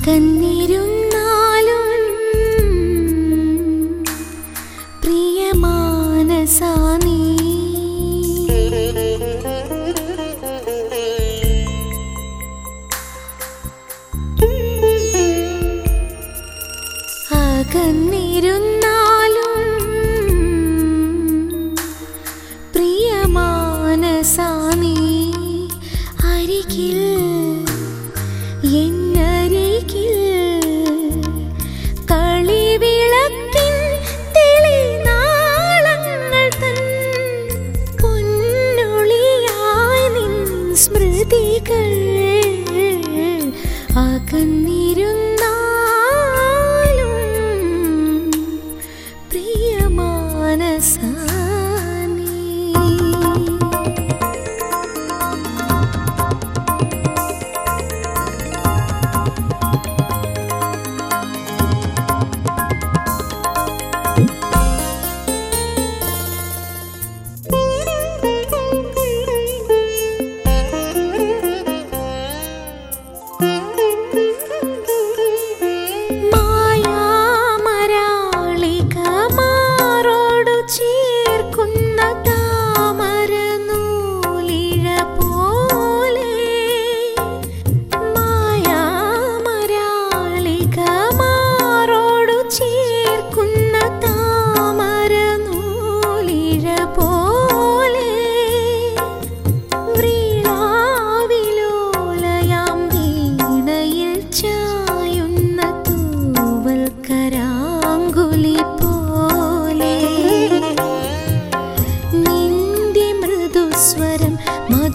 അകന്നിരുന്നാലും പ്രിയമാനസാനീ അകന്നിരുന്ന दीकर आकन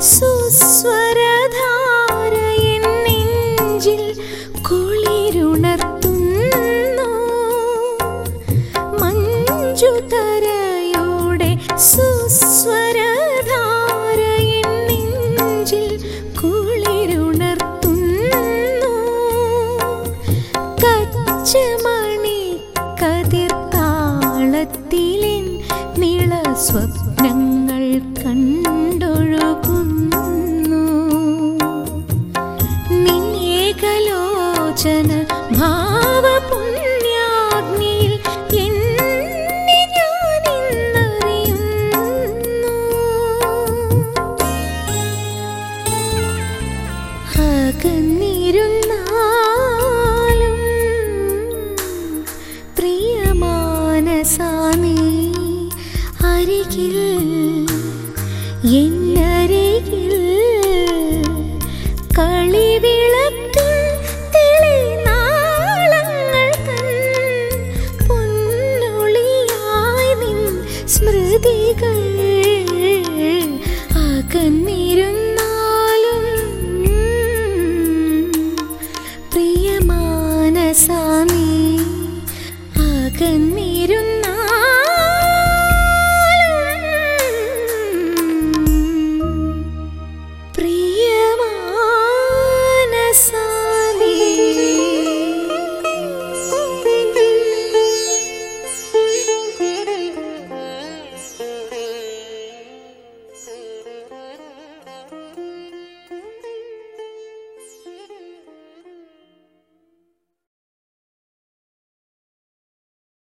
സുസ്വരധാരയിൻ കുളിരുണർത്തുന്നു. മഞ്ജുതരയോടെ സുസ്വര കന്നിരുന്നാലും പ്രിയമാനസാമി അരികിൽ എന്ന